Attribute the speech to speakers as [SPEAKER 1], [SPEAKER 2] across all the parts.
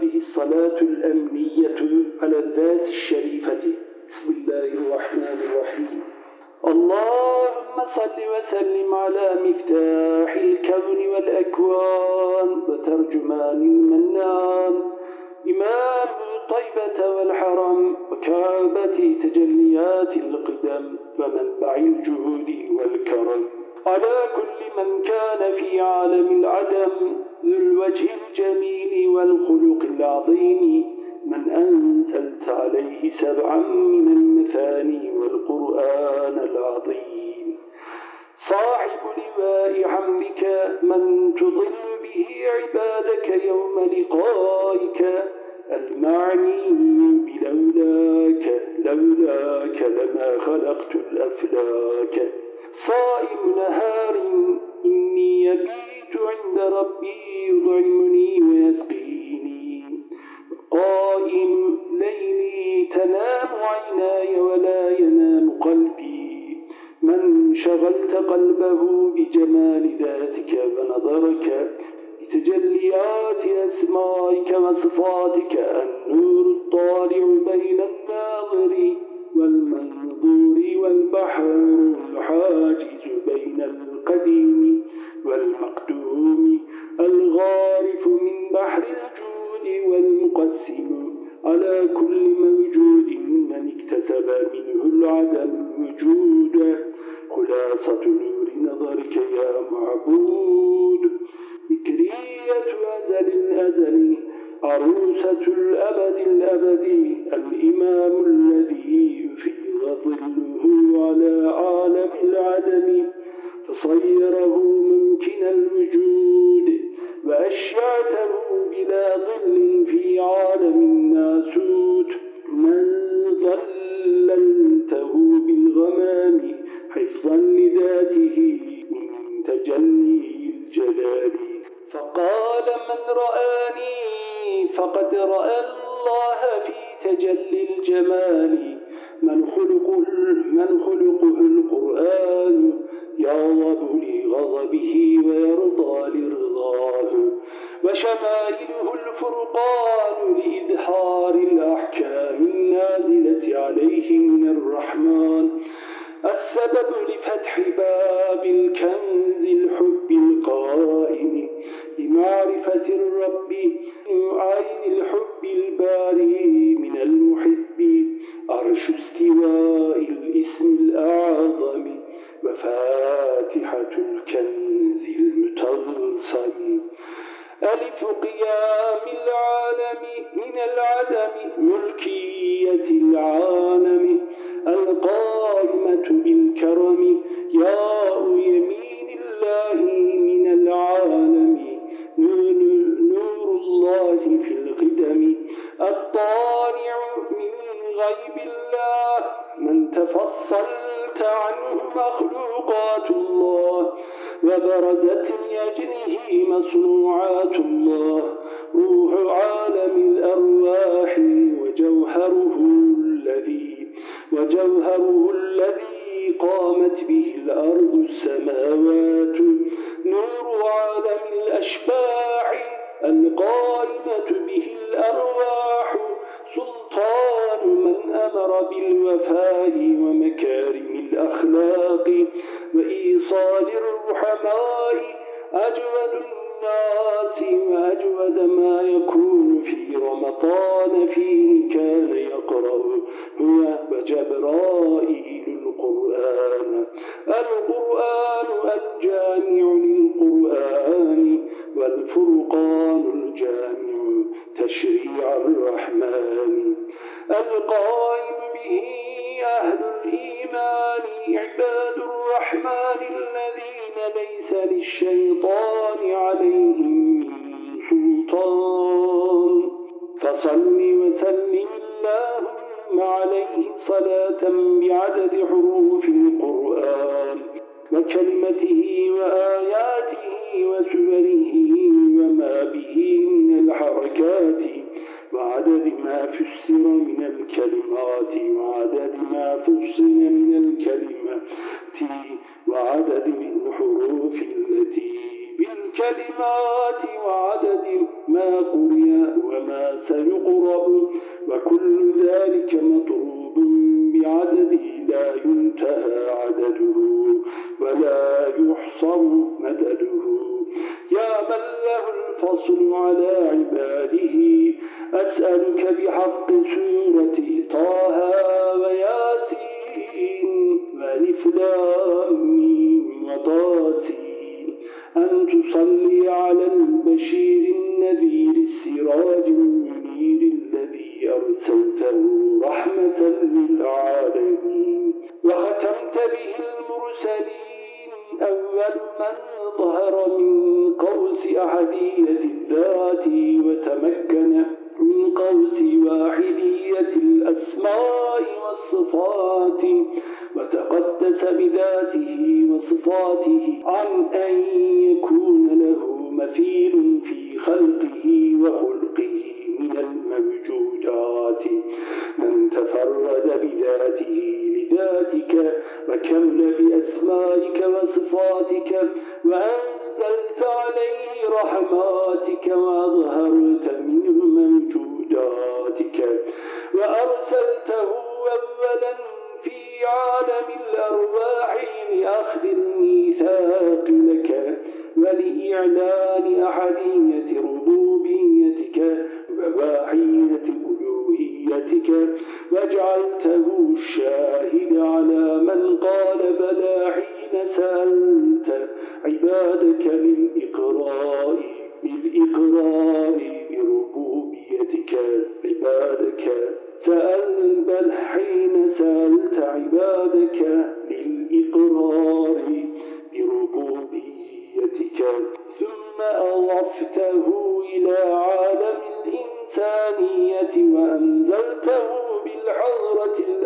[SPEAKER 1] هذه الصلاة الأمنية على الذات الشريفة. بسم الله الرحمن الرحيم. اللهم صل وسلم على مفتاح الكون والأكوان وترجمان المنان. إمام طيبة والحرم وكعبة تجليات القدم ومنبع الجهود والكرم. على كل من كان في عالم العدم ذو الوجه الجميل والخلق العظيم. من أنزلت عليه سبعا من المثاني والقرآن العظيم. صاحب لواء حمدك من تضل به عبادك يوم لقائك. المعني بلولاك لولاك لما خلقت الأفلاك. صائم نهار إني يبيت عند ربي يطعمني ويسقيني. قائم ليلي تنام عيناي ولا ينام قلبي. من شغلت قلبه بجمال ذاتك ونظرك بتجليات أسمائك وصفاتك النور الطالع بين الناظر والمنظور والبحر الحاجز بين القديم والمقدوم الغارف من بحر الجود والمقسم على كل موجود من اكتسب منه العدم وجود خلاصة نور نظرك يا معبود ذكرية أزل الأزل عروسة الأبد الأبدي الإمام الذي يفيض ظله على عالم العدم فصيره ممكن الوجود وأشعته بلا ظل في عالم الناسوت. من ظللته بالغمام حفظا لذاته من تجلي الجلال. فقال من رآني فقد رأى الله في تجلي الجمال. الكنز المتلصم ألف قيام العالم من العدم ملكية العالم. القائمة بالكرم ياء يمين الله من العالم. نور الله في القدم. الطالع من غيب الله. من تفصلت عنه مخلوقات الله وبرزت لأجله مصنوعات الله. روح عالم الأرواح وجوهره الذي وجوهره الذي قامت به الأرض السماوات. نور عالم الأشباح القائمة أمر بالوفاء ومكارم الأخلاق وإيصال الرحماء أجود الناس وأجود ما يكون في رمضان فيه كان يقرأ هو وجبرائيل القرآن. القرآن الجامع للقرآن والفرقان الجامع تشريع الرحمن. القائم به أهل الإيمان عباد الرحمن الذين ليس للشيطان عليهم سلطان. فصل وسلم اللهم عليه صلاة بعدد حروف القرآن وكلمته وآياته وسوره وما به من الحركات. وعدد ما فسر من الكلمات وعدد ما فصل من الكلمات وعدد الحروف التي بالكلمات وعدد ما قرئ وما سيقرأ وكل ذلك مطروب بعدد لا ينتهى عدده ولا يحصر مدده. يا من له الفصل على أسألك بحق سورة طه وياسين وألف لام وطاسين. أن تصلي على البشير النذير السراج المنير الذي أرسلته رحمة للعالمين. وختمت به المرسلين أول من ظهر من قوس أحدية الذات وتمكن من قوس واحدية الأسماء والصفات وتقدس بذاته وصفاته عن أن يكون له مثيل في خلقه وخلقه. من الموجودات. من تفرد بذاته لذاتك وكمل بأسمائك وصفاتك وأنزلت عليه رحماتك وأظهرت منه موجوداتك وأرسلته أولا في عالم الأرواح لأخذ الميثاق لك ولإعلان أحدية ربوبيتك وواحية ألوهيتك وجعلته الشاهد على من قال بلى حين سألت. عبادك للإقرار للإقرار بربوبيتك. عبادك سأل بل حين سألت. عبادك للإقرار بربوبيتك. ثم أضفته إلى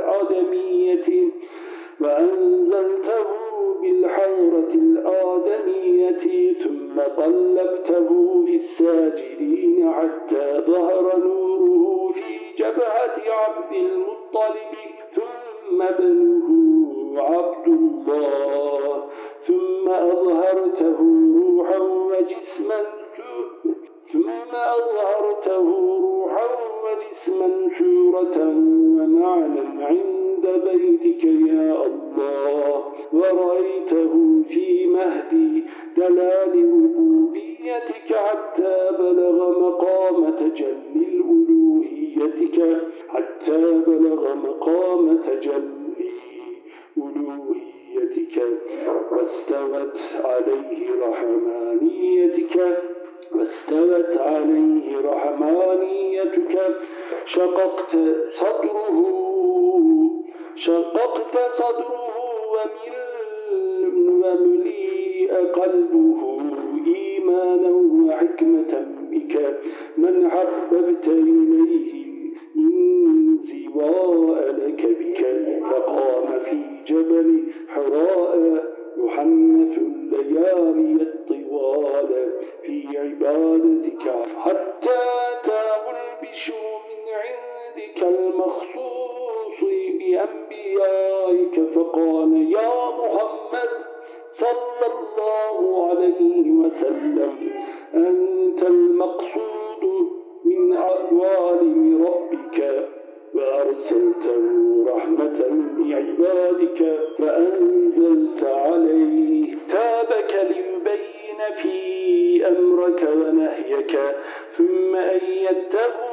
[SPEAKER 1] الآدمية وأنزلته بالحضرة الآدمية ثم قلبته في الساجدين حتى ظهر نوره في جبهة عبد المطلب ثم ابنه عبد الله ثم أظهرته روحا وجسما ثم أظهرته روحا وجسما سورة ومعنى بيتك يا الله. ورأيته في مهدي دلال ربوبيتك حتى بلغ مقام تجلي الألوهيتك. حتى بلغ مقام تجلي ألوهيتك. واستوت عليه رحمانيتك. واستوت عليه رحمانيتك. شققت صدره شققت صدره ومليء قلبه إيمانا وحكمة بك. من حببت إليه الانزواء لك بك. فقام في جبل حراء يحنث الليالي الطوال في عبادتك حتى أتاه البشر من عندك المخصوص بأنبيائك فقال يا محمد صلى الله عليه وسلم أنت المقصود من أعوالم ربك وأرسلته رحمة لعبادك فأنزلت عليه. تابك ليبين في أمرك ونهيك ثم أيدته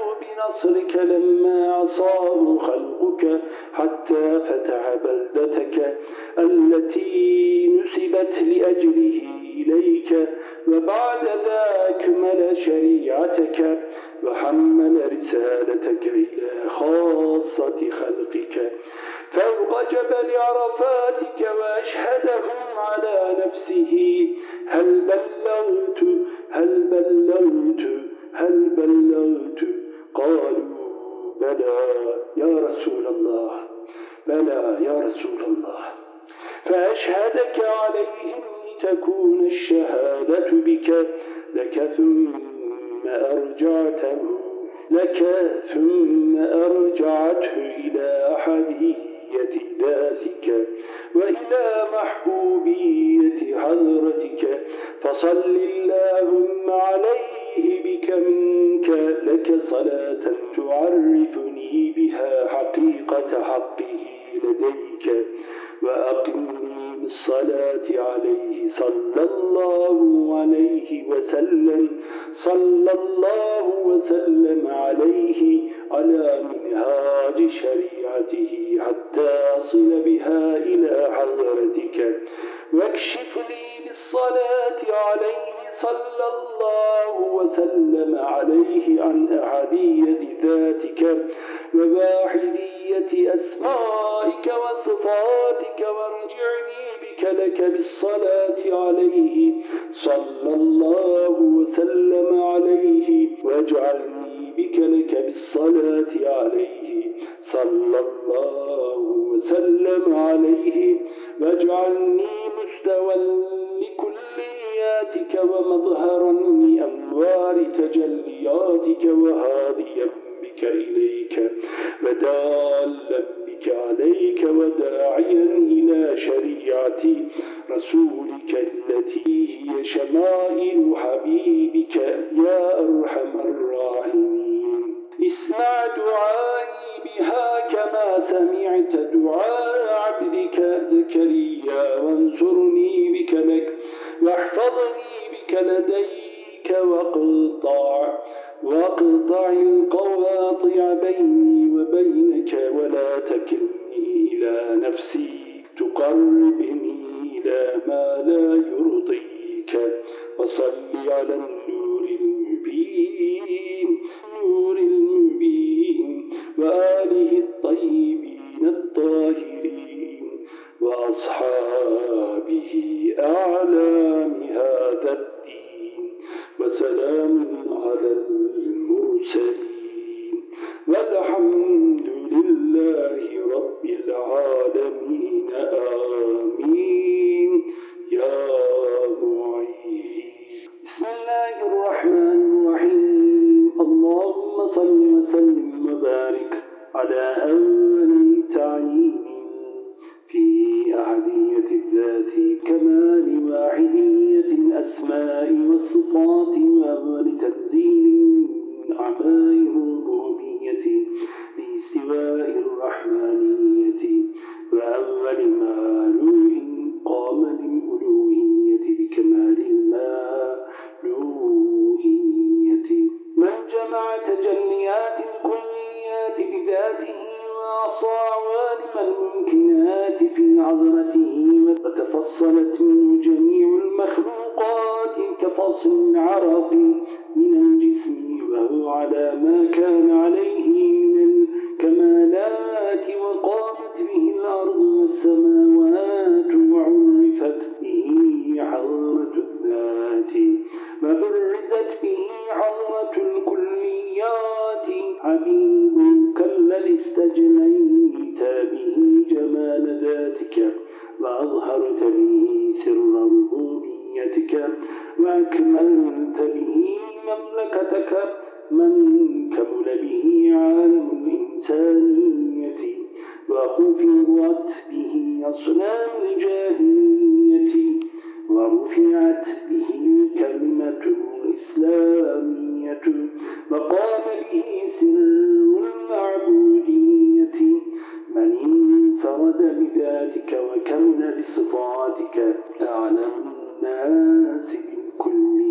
[SPEAKER 1] بنصرك لما عصاه خلقك حتى فتح بلدتك التي نسبت لأجله إليك وبعد ذاك مل شريعتك وحمل رسالتك إلى خاصة خلقك. فوق جبل عرفاتك وأشهدهم على نفسه. هل بلغت هل بلغت هل بلغت قالوا بلى يا رسول الله بلى يا رسول الله. فأشهدك عليهم لتكون الشهادة بك لك ثم أرجعته لك ثم أرجعته إلى أحدية ذاتك وإلى محبوبية حضرتك. فصل اللهم عليه عليه بك منك لك صلاة تعرفني بها حقيقة حقه لديك وأقمني بالصلاة عليه صلى الله عليه وسلم صلى الله وسلم عليه على منهاج شريعته حتى أصل بها إلى حضرتك. واكشف لي بالصلاة عليه صلى الله وسلم عليه عن أحدية ذاتك وواحدية أسمائك وصفاتك وارجعني بك لك بالصلاة عليه. صلى الله وسلم عليه واجعلني بك لك بالصلاة عليه. صلى الله وسلم عليه واجعلني مستوى لكلياتك ومظهرا لأنوار تجلياتك وهاديا بك إليك ودالا بك عليك وداعيا إلى شريعة رسولك التي هي شمائل حبيبك يا أرحم الراحمين. اسمع دعائي بها كما سمعت دعاء عبدك زكريا وانصرني بك لك. واحفظني بك لديك واقطع واقطع القواطع بيني وبينك ولا تكلني إلى نفسي تقربني وسلام على المرسلين. والحمد لله رب العالمين. آمين. يا معين. بسم الله الرحمن الرحيم. اللهم صل وسلم وبارك على أول تعيين في أحدية الذات كمال واحدية الأسماء والصفات تنزيل من أعماء الربوبية لاستواء الرحمنية وأول معلوه قام للألوهية بكمال المالوهية. من جمع تجليات الكليات بذاته وأعصى عوالم الممكنات في عظمته وتفصلت منه جميع المخلوقات كفصل العرق من الجسم وهو على ما كان عليه من الكمالات وقامت به الأرض والسماوات وعرفت به حضرة الذات وبرزت به حضرة الكليات. حبيبك الذي استجنيت به جمال ذاتك وأظهرت به سر ربوبيتك وأكملت به مملكتك. من كمل به عالم الإنسانية. وخفضت به أصنام الجاهلية. ورفعت به الكلمة الإسلامية. وقام به سر المعبودية. من انفرد بذاتك وكمل بصفاتك. أعلى الناس بالكليات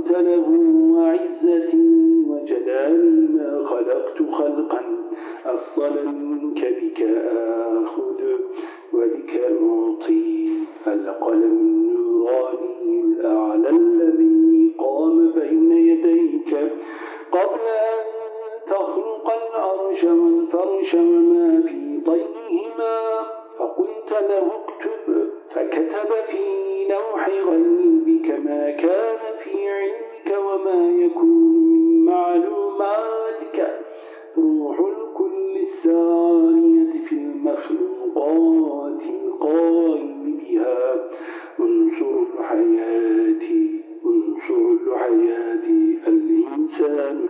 [SPEAKER 1] فقلت له وعزتي وجلالي ما خلقت خلقا أفضل منك بك آخذ وبك أعطي القلم النوراني الأعلى الذي قام بين يديك قبل أن تخلق العرش والفرش وما في طيهما فقلت له اكتب فكتب في نوح غيبك ما كان في علمك وما يكون من معلوماتك. روح الكل السارية في المخلوقات القائم بها. انصر حياتي انصر حياتي الإنسان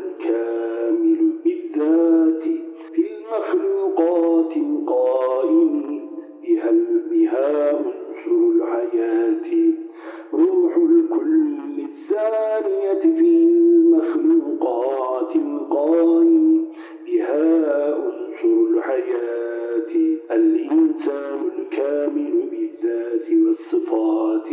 [SPEAKER 1] والصفات.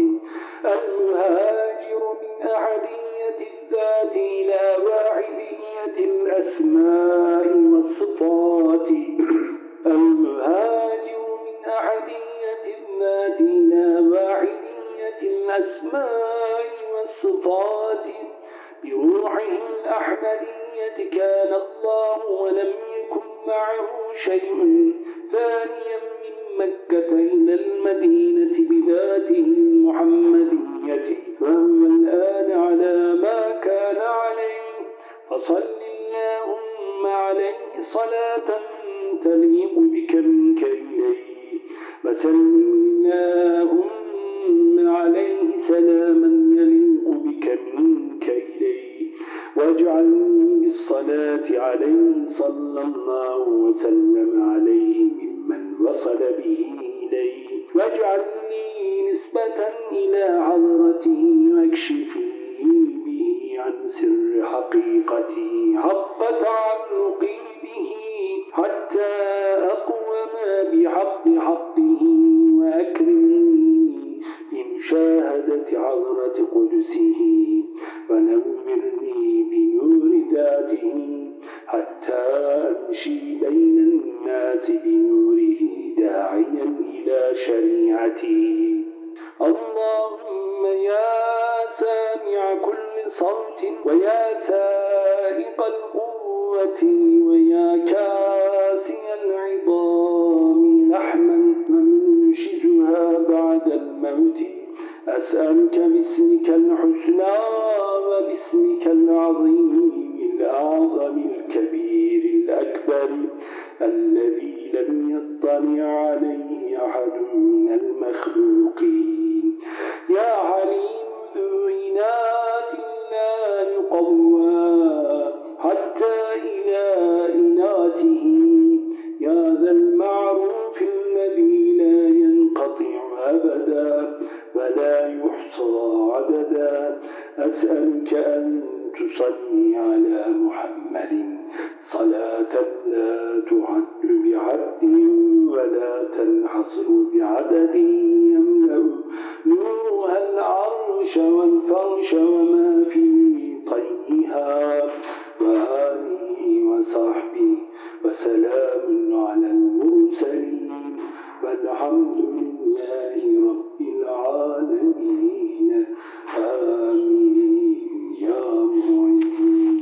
[SPEAKER 1] المهاجر من أحدية الذات إلى واحدية الأسماء والصفات. المهاجر من أحدية الذات إلى واحدية الأسماء والصفات. بروحه الأحمدية كان الله ولم يكن معه شيء. ثانيا من إلى المدينة بذاته المحمدية وهو الآن على ما كان عليه. فصل اللهم عليه صلاة تليق بك منك إليه وسلم اللهم عليه سلاما يليق بك منك إليه واجعلني بالصلاة عليه صلى الله وسلم عليه ممن وصل به إليه واجعلني نسبة إلى حضرته واكشف به عن سر حقيقتي حق تعلقي به حتى أقوم بحق حقه وأكرمني بمشاهدة عظمة قدسه ونورني بنور ذاته حتى أمشي بين الناس بنوره داعيا إلى شريعته. اللهم يا سامع كل صوت ويا سائق القوة ويا كاسي العظام لحما ومنشزها بعد الموت. أسألك باسمك الحسنى وباسمك العظيم. الأعظم الكبير الأكبر الذي لم يطلع عليه أحد من المخلوقين. يا حليم ذو إنات لا يقوى حتى إلى إناته. يا ذا المعروف الذي لا ينقطع أبدا ولا يحصى عددا. أسألك أن تصلي على محمد. صلاة لا تعد بعد ولا تنحصر بعدد يملأ نورها العرش والفرش وما في طيها. وآله وصحبه وسلام على المرسلين. والحمد لله رب العالمين. آمين. يا معين